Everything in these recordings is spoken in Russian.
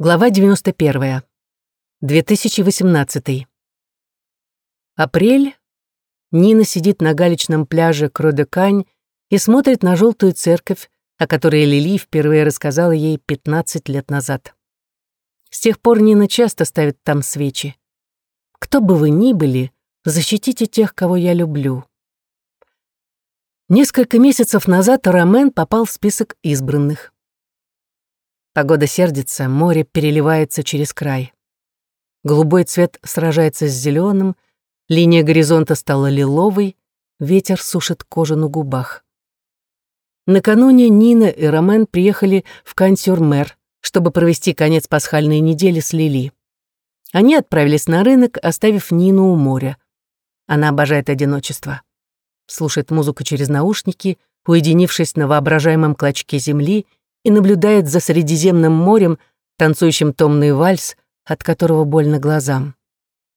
Глава 91. 2018. Апрель. Нина сидит на галечном пляже Кродекань и смотрит на желтую церковь, о которой Лили впервые рассказала ей 15 лет назад. С тех пор Нина часто ставит там свечи. «Кто бы вы ни были, защитите тех, кого я люблю». Несколько месяцев назад Ромен попал в список избранных. Погода сердится, море переливается через край. Голубой цвет сражается с зеленым, линия горизонта стала лиловой, ветер сушит кожу на губах. Накануне Нина и Ромен приехали в Кансюрмер, чтобы провести конец пасхальной недели с Лили. Они отправились на рынок, оставив Нину у моря. Она обожает одиночество. Слушает музыку через наушники, уединившись на воображаемом клочке земли — и наблюдает за Средиземным морем, танцующим томный вальс, от которого больно глазам.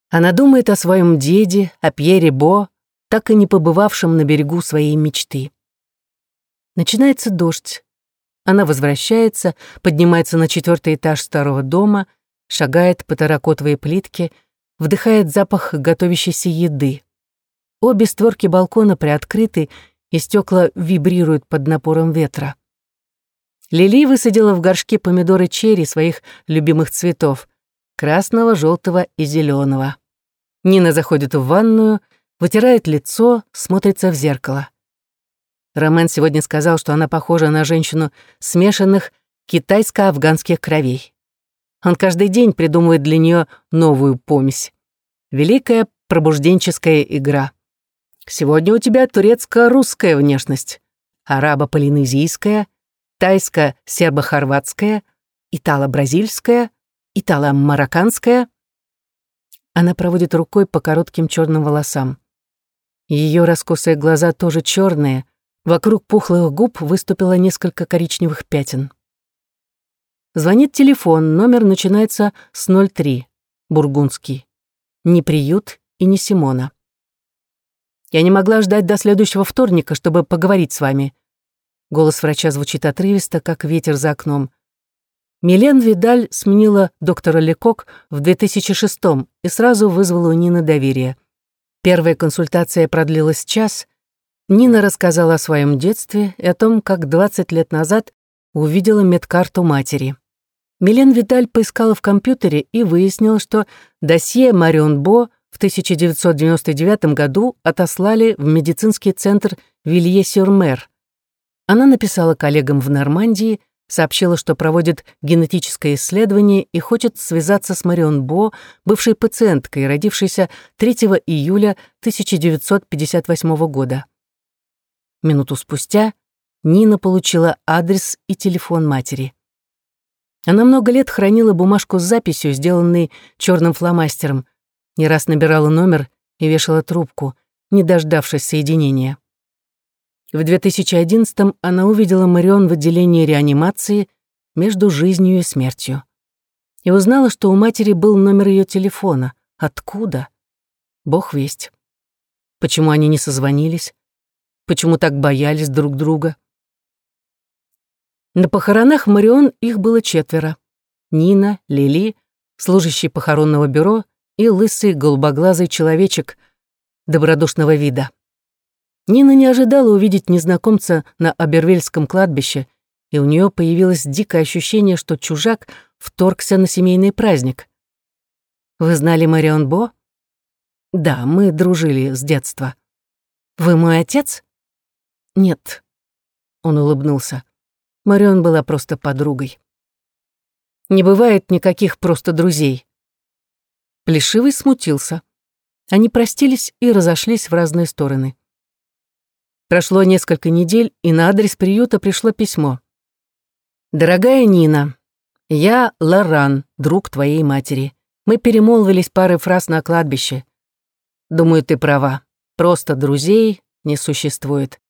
Она думает о своем деде, о Пьере Бо, так и не побывавшем на берегу своей мечты. Начинается дождь. Она возвращается, поднимается на четвертый этаж старого дома, шагает по таракотовой плитке, вдыхает запах готовящейся еды. Обе створки балкона приоткрыты, и стекла вибрируют под напором ветра. Лили высадила в горшке помидоры черри своих любимых цветов — красного, желтого и зеленого. Нина заходит в ванную, вытирает лицо, смотрится в зеркало. Ромен сегодня сказал, что она похожа на женщину смешанных китайско-афганских кровей. Он каждый день придумывает для нее новую помесь. Великая пробужденческая игра. Сегодня у тебя турецко-русская внешность, арабо-полинезийская — тайско-сербо-хорватская, итало-бразильская, итало-марокканская. Она проводит рукой по коротким черным волосам. Ее раскосые глаза тоже черные, вокруг пухлых губ выступило несколько коричневых пятен. Звонит телефон, номер начинается с 03, бургундский. Не приют и не Симона. Я не могла ждать до следующего вторника, чтобы поговорить с вами. Голос врача звучит отрывисто, как ветер за окном. Милен Видаль сменила доктора Лекок в 2006 и сразу вызвала у Нины доверие. Первая консультация продлилась час. Нина рассказала о своем детстве и о том, как 20 лет назад увидела медкарту матери. Милен Видаль поискала в компьютере и выяснила, что досье Марион Бо в 1999 году отослали в медицинский центр Вилье-Сюр-Мер. Она написала коллегам в Нормандии, сообщила, что проводит генетическое исследование и хочет связаться с Марион Бо, бывшей пациенткой, родившейся 3 июля 1958 года. Минуту спустя Нина получила адрес и телефон матери. Она много лет хранила бумажку с записью, сделанной черным фломастером, не раз набирала номер и вешала трубку, не дождавшись соединения. В 2011-м она увидела Марион в отделении реанимации между жизнью и смертью. И узнала, что у матери был номер ее телефона. Откуда? Бог весть. Почему они не созвонились? Почему так боялись друг друга? На похоронах Марион их было четверо. Нина, Лили, служащий похоронного бюро и лысый голубоглазый человечек добродушного вида. Нина не ожидала увидеть незнакомца на Абервельском кладбище, и у нее появилось дикое ощущение, что чужак вторгся на семейный праздник. «Вы знали Марион Бо?» «Да, мы дружили с детства». «Вы мой отец?» «Нет». Он улыбнулся. Марион была просто подругой. «Не бывает никаких просто друзей». Плешивый смутился. Они простились и разошлись в разные стороны. Прошло несколько недель, и на адрес приюта пришло письмо. «Дорогая Нина, я Лоран, друг твоей матери. Мы перемолвились парой фраз на кладбище. Думаю, ты права. Просто друзей не существует.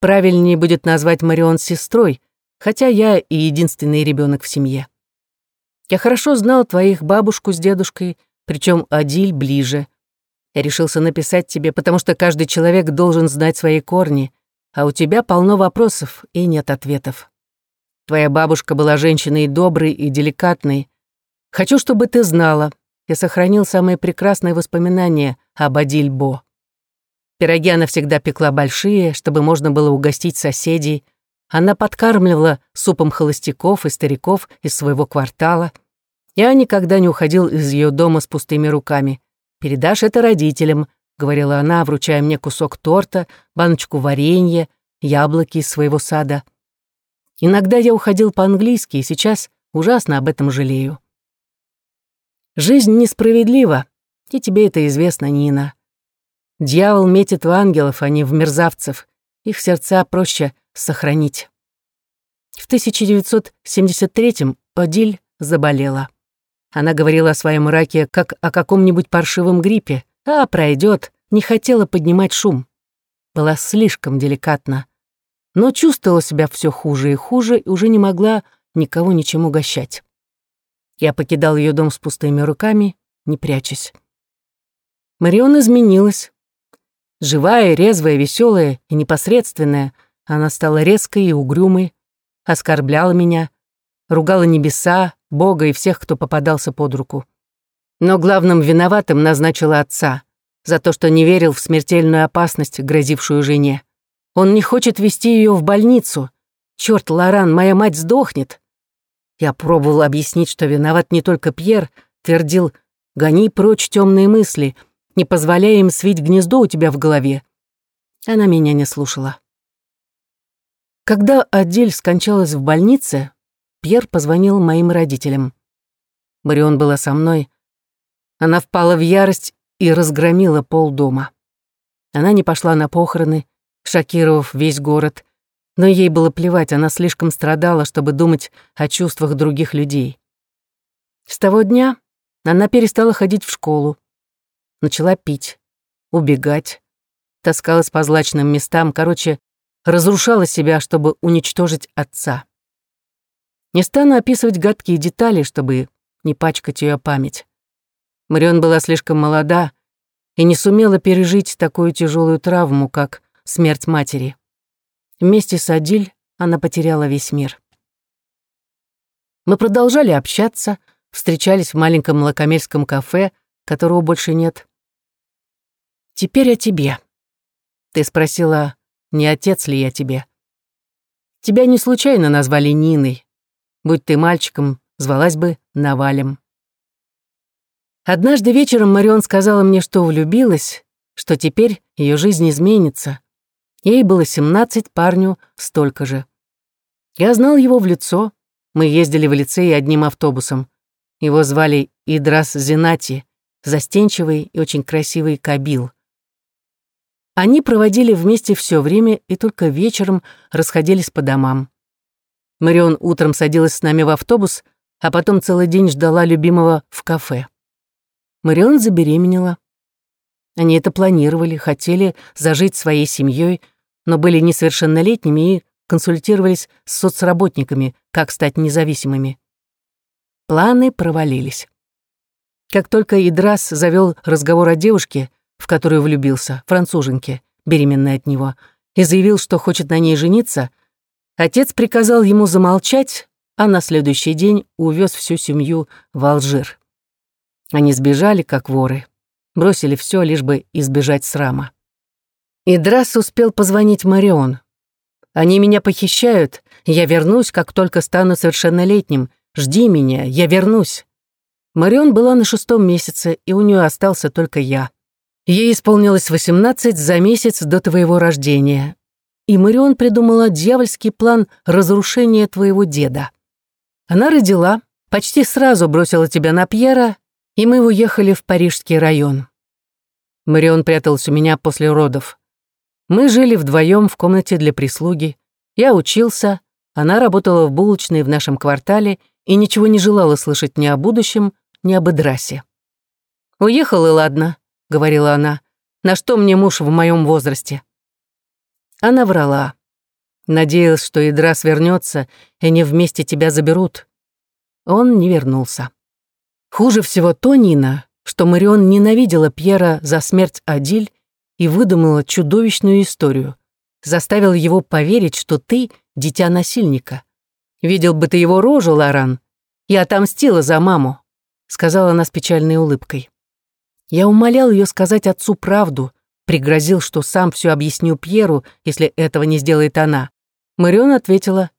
Правильнее будет назвать Марион сестрой, хотя я и единственный ребенок в семье. Я хорошо знал твоих бабушку с дедушкой, причем Адиль ближе. Я решился написать тебе, потому что каждый человек должен знать свои корни, а у тебя полно вопросов и нет ответов. Твоя бабушка была женщиной доброй и деликатной, Хочу, чтобы ты знала, я сохранил самые прекрасные воспоминания об Адильбо. Пироги она всегда пекла большие, чтобы можно было угостить соседей. Она подкармливала супом холостяков и стариков из своего квартала. Я никогда не уходил из ее дома с пустыми руками. «Передашь это родителям», — говорила она, вручая мне кусок торта, баночку варенья, яблоки из своего сада. Иногда я уходил по-английски, и сейчас ужасно об этом жалею. Жизнь несправедлива, и тебе это известно, Нина. Дьявол метит в ангелов, а не в мерзавцев. Их сердца проще сохранить. В 1973-м Одиль заболела. Она говорила о своем раке как о каком-нибудь паршивом гриппе, а пройдет, не хотела поднимать шум. Была слишком деликатна. Но чувствовала себя все хуже и хуже и уже не могла никого ничем угощать. Я покидал ее дом с пустыми руками, не прячась. Марион изменилась. Живая, резвая, веселая и непосредственная, она стала резкой и угрюмой, оскорбляла меня, ругала небеса, Бога и всех, кто попадался под руку. Но главным виноватым назначила отца за то, что не верил в смертельную опасность, грозившую жене. Он не хочет вести ее в больницу. Черт, Лоран, моя мать сдохнет. Я пробовал объяснить, что виноват не только Пьер, твердил «гони прочь темные мысли, не позволяя им свить гнездо у тебя в голове». Она меня не слушала. Когда Адель скончалась в больнице, Пьер позвонил моим родителям. Марион была со мной. Она впала в ярость и разгромила полдома. Она не пошла на похороны, шокировав весь город, но ей было плевать, она слишком страдала, чтобы думать о чувствах других людей. С того дня она перестала ходить в школу, начала пить, убегать, таскалась по злачным местам, короче, разрушала себя, чтобы уничтожить отца. Не стану описывать гадкие детали, чтобы не пачкать ее память. Марион была слишком молода и не сумела пережить такую тяжелую травму, как смерть матери. Вместе с Адиль она потеряла весь мир. Мы продолжали общаться, встречались в маленьком лакомельском кафе, которого больше нет. «Теперь о тебе». Ты спросила, не отец ли я тебе. Тебя не случайно назвали Ниной. Будь ты мальчиком, звалась бы Навалем. Однажды вечером Марион сказала мне, что влюбилась, что теперь ее жизнь изменится, Ей было семнадцать, парню столько же. Я знал его в лицо. Мы ездили в лицей одним автобусом. Его звали Идрас Зинати, застенчивый и очень красивый Кабил. Они проводили вместе все время и только вечером расходились по домам. Марион утром садилась с нами в автобус, а потом целый день ждала любимого в кафе. Марион забеременела. Они это планировали, хотели зажить своей семьей, но были несовершеннолетними и консультировались с соцработниками, как стать независимыми. Планы провалились. Как только Идрас завел разговор о девушке, в которую влюбился, француженке, беременной от него, и заявил, что хочет на ней жениться, отец приказал ему замолчать, а на следующий день увез всю семью в Алжир. Они сбежали, как воры, бросили все, лишь бы избежать срама. Идрас успел позвонить Марион. «Они меня похищают. Я вернусь, как только стану совершеннолетним. Жди меня, я вернусь». Марион была на шестом месяце, и у нее остался только я. Ей исполнилось восемнадцать за месяц до твоего рождения. И Марион придумала дьявольский план разрушения твоего деда. Она родила, почти сразу бросила тебя на Пьера, и мы уехали в парижский район. Марион прятался у меня после родов. Мы жили вдвоем в комнате для прислуги. Я учился, она работала в булочной в нашем квартале и ничего не желала слышать ни о будущем, ни об Идрасе. «Уехал и ладно», — говорила она. «На что мне муж в моем возрасте?» Она врала. Надеялась, что Идрас вернется, и они вместе тебя заберут. Он не вернулся. Хуже всего то, Нина, что Марион ненавидела Пьера за смерть Адиль и выдумала чудовищную историю. Заставил его поверить, что ты — дитя насильника. Видел бы ты его рожу, Лоран. Я отомстила за маму. сказала она с печальной улыбкой. Я умолял ее сказать отцу правду, пригрозил, что сам все объясню Пьеру, если этого не сделает она. Марион ответила,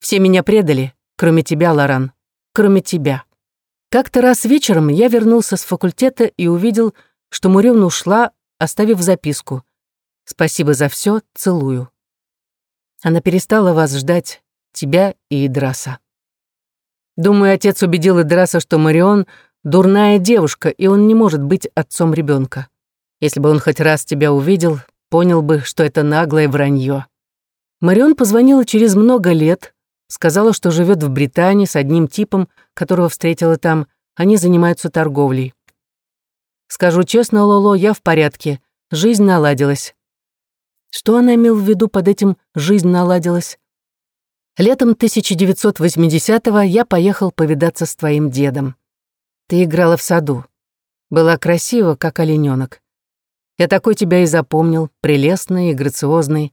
«Все меня предали, кроме тебя, Лоран, кроме тебя». Как-то раз вечером я вернулся с факультета и увидел, что Марион ушла, оставив записку. «Спасибо за все, целую». Она перестала вас ждать, тебя и Идраса. Думаю, отец убедил Идраса, что Марион — дурная девушка, и он не может быть отцом ребенка. Если бы он хоть раз тебя увидел, понял бы, что это наглое вранье. Марион позвонила через много лет, сказала, что живет в Британии с одним типом, которого встретила там, они занимаются торговлей. Скажу честно, Лоло, я в порядке, жизнь наладилась. Что она имела в виду под этим «жизнь наладилась»? Летом 1980-го я поехал повидаться с твоим дедом. Ты играла в саду. Была красива, как олененок. Я такой тебя и запомнил, прелестный и грациозный.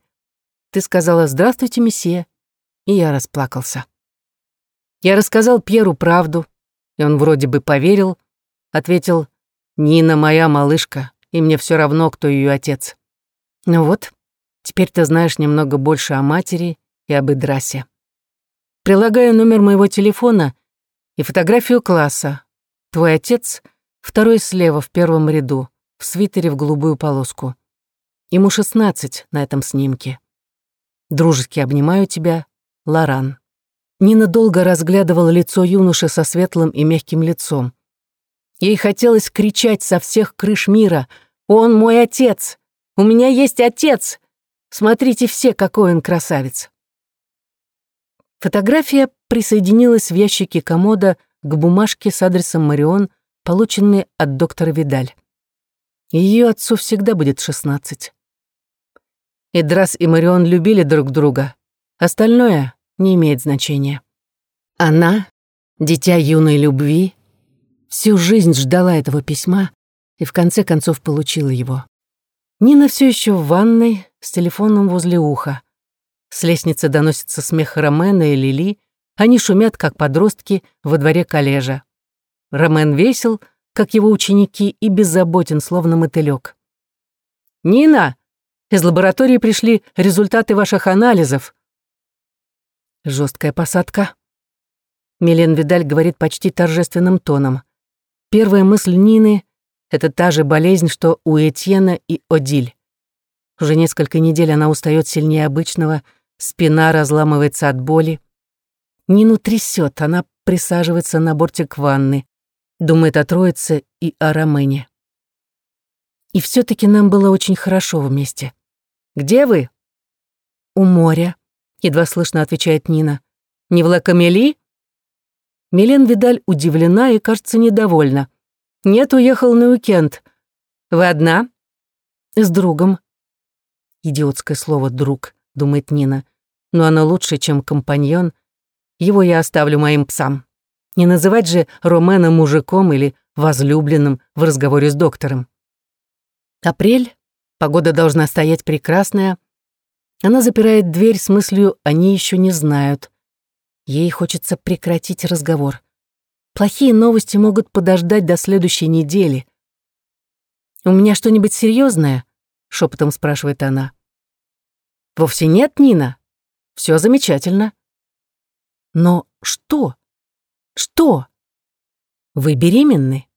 Ты сказала «Здравствуйте, месье», и я расплакался. Я рассказал Пьеру правду, и он вроде бы поверил, ответил «Нина моя малышка, и мне все равно, кто ее отец». Ну вот, теперь ты знаешь немного больше о матери и об Идрасе. Прилагаю номер моего телефона и фотографию класса. Твой отец — второй слева в первом ряду, в свитере в голубую полоску. Ему 16 на этом снимке. Дружески обнимаю тебя, Лоран. Нина долго разглядывала лицо юноши со светлым и мягким лицом. Ей хотелось кричать со всех крыш мира «Он мой отец! У меня есть отец! Смотрите все, какой он красавец!» Фотография присоединилась в ящике комода к бумажке с адресом Марион, полученной от доктора Видаль. Ее отцу всегда будет шестнадцать. Эдрас и Марион любили друг друга. Остальное не имеет значения. Она, дитя юной любви, всю жизнь ждала этого письма и в конце концов получила его. Нина все еще в ванной с телефоном возле уха. С лестницы доносится смех Ромена и Лили. Они шумят, как подростки, во дворе коллежа. Ромен весел, как его ученики, и беззаботен, словно мотылёк. «Нина, из лаборатории пришли результаты ваших анализов». Жесткая посадка. Милен Видаль говорит почти торжественным тоном. Первая мысль Нины — это та же болезнь, что у Этьена и Одиль. Уже несколько недель она устает сильнее обычного — Спина разламывается от боли. Нину трясет, она присаживается на бортик ванны, думает о троице и о Ромене. И все таки нам было очень хорошо вместе. «Где вы?» «У моря», — едва слышно отвечает Нина. «Не в Лакамели?» Милен Видаль удивлена и, кажется, недовольна. «Нет, уехал на уикенд. Вы одна?» «С другом». Идиотское слово «друг», — думает Нина но оно лучше, чем компаньон. Его я оставлю моим псам. Не называть же Ромена мужиком или возлюбленным в разговоре с доктором. Апрель, погода должна стоять прекрасная. Она запирает дверь с мыслью «они еще не знают». Ей хочется прекратить разговор. Плохие новости могут подождать до следующей недели. «У меня что-нибудь серьезное? шепотом спрашивает она. «Вовсе нет, Нина», все замечательно. Но что? Что? Вы беременны?